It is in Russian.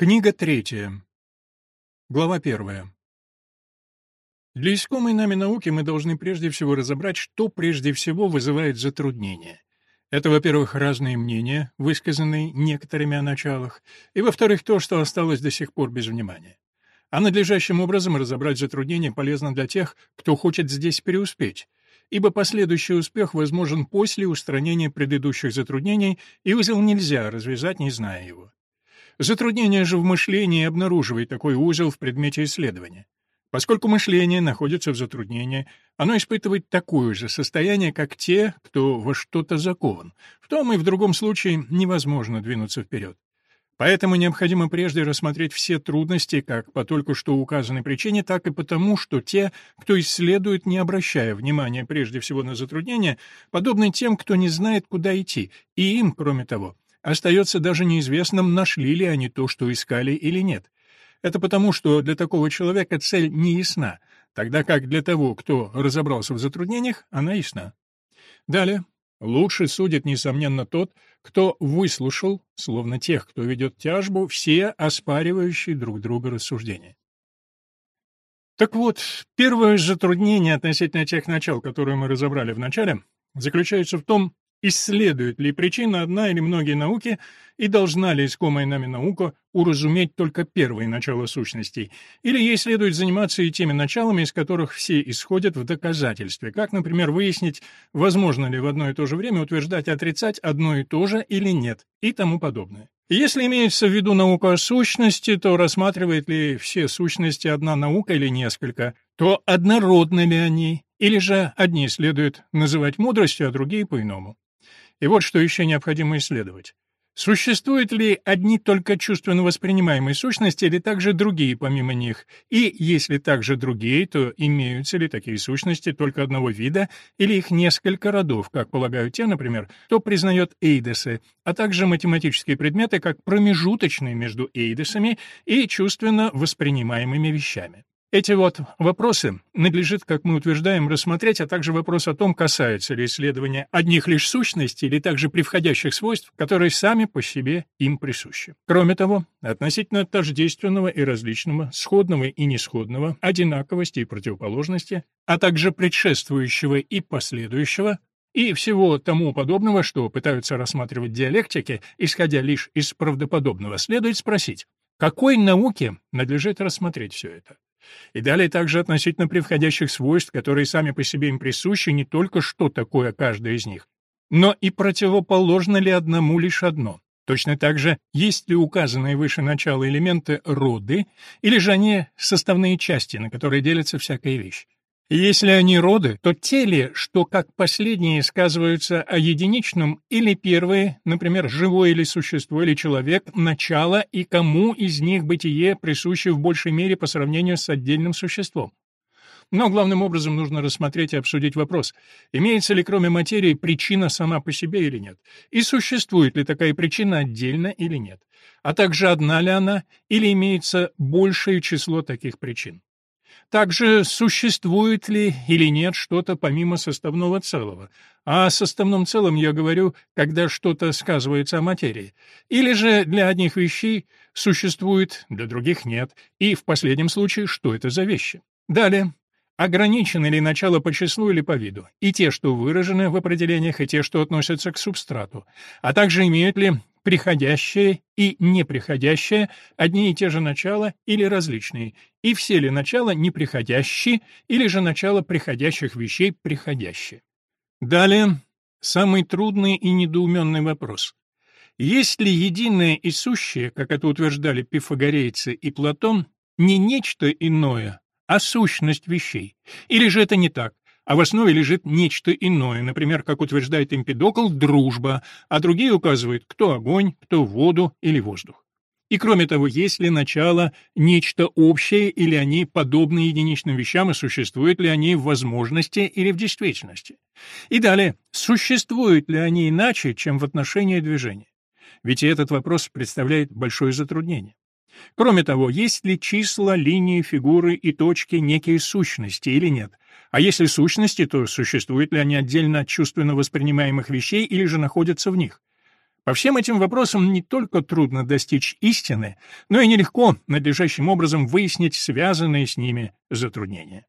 Книга третья. Глава первая. Для искомой нами науки мы должны прежде всего разобрать, что прежде всего вызывает затруднения. Это, во-первых, разные мнения, высказанные некоторыми о началах, и, во-вторых, то, что осталось до сих пор без внимания. А надлежащим образом разобрать затруднения полезно для тех, кто хочет здесь преуспеть, ибо последующий успех возможен после устранения предыдущих затруднений, и узел нельзя развязать, не зная его. Затруднение же в мышлении обнаруживает такой узел в предмете исследования. Поскольку мышление находится в затруднении, оно испытывает такое же состояние, как те, кто во что-то закован. В том и в другом случае невозможно двинуться вперед. Поэтому необходимо прежде рассмотреть все трудности как по только что указанной причине, так и потому, что те, кто исследует, не обращая внимания прежде всего на затруднения, подобны тем, кто не знает, куда идти, и им, кроме того, Остается даже неизвестным, нашли ли они то, что искали или нет. Это потому, что для такого человека цель не ясна, тогда как для того, кто разобрался в затруднениях, она ясна. Далее. Лучше судит, несомненно, тот, кто выслушал, словно тех, кто ведет тяжбу, все оспаривающие друг друга рассуждения. Так вот, первое затруднение относительно тех начал, которые мы разобрали в начале, заключается в том, Исследует ли причина одна или многие науки, и должна ли искомая нами наука уразуметь только первые начала сущностей, или ей следует заниматься и теми началами, из которых все исходят в доказательстве, как, например, выяснить, возможно ли в одно и то же время утверждать и отрицать одно и то же или нет, и тому подобное. Если имеется в виду наука о сущности, то рассматривает ли все сущности одна наука или несколько, то однородны ли они, или же одни следует называть мудростью, а другие по-иному. И вот что еще необходимо исследовать. Существуют ли одни только чувственно воспринимаемые сущности или также другие помимо них? И если также другие, то имеются ли такие сущности только одного вида или их несколько родов, как полагают те, например, кто признает эйдесы, а также математические предметы как промежуточные между эйдесами и чувственно воспринимаемыми вещами? Эти вот вопросы надлежит, как мы утверждаем, рассмотреть, а также вопрос о том, касается ли исследования одних лишь сущностей или также превходящих свойств, которые сами по себе им присущи. Кроме того, относительно тождественного и различного, сходного и несходного, одинаковости и противоположности, а также предшествующего и последующего, и всего тому подобного, что пытаются рассматривать диалектики, исходя лишь из правдоподобного, следует спросить, какой науке надлежит рассмотреть все это? И далее также относительно превходящих свойств, которые сами по себе им присущи, не только что такое каждое из них, но и противоположно ли одному лишь одно. Точно так же, есть ли указанные выше начала элементы роды, или же они составные части, на которые делится всякая вещь. Если они роды, то те ли, что как последние сказываются о единичном, или первые, например, живое или существо, или человек, начало, и кому из них бытие присуще в большей мере по сравнению с отдельным существом. Но главным образом нужно рассмотреть и обсудить вопрос, имеется ли кроме материи причина сама по себе или нет, и существует ли такая причина отдельно или нет, а также одна ли она, или имеется большее число таких причин. Также существует ли или нет что-то помимо составного целого. А о составном целом я говорю, когда что-то сказывается о материи. Или же для одних вещей существует, для других нет. И в последнем случае, что это за вещи? Далее. Ограничены ли начало по числу или по виду, и те, что выражены в определениях, и те, что относятся к субстрату, а также имеют ли приходящее и неприходящее одни и те же начала или различные, и все ли начала неприходящие или же начало приходящих вещей приходящие. Далее, самый трудный и недоуменный вопрос. Есть ли единое и сущее, как это утверждали пифагорейцы и Платон, не нечто иное, а сущность вещей? Или же это не так? А в основе лежит нечто иное, например, как утверждает Эмпидокл, дружба, а другие указывают, кто огонь, кто воду или воздух. И кроме того, есть ли начало нечто общее, или они подобны единичным вещам, и существуют ли они в возможности или в действительности? И далее, существуют ли они иначе, чем в отношении движения? Ведь и этот вопрос представляет большое затруднение. Кроме того, есть ли числа, линии, фигуры и точки некие сущности или нет? А если сущности, то существуют ли они отдельно от чувственно воспринимаемых вещей или же находятся в них? По всем этим вопросам не только трудно достичь истины, но и нелегко надлежащим образом выяснить связанные с ними затруднения.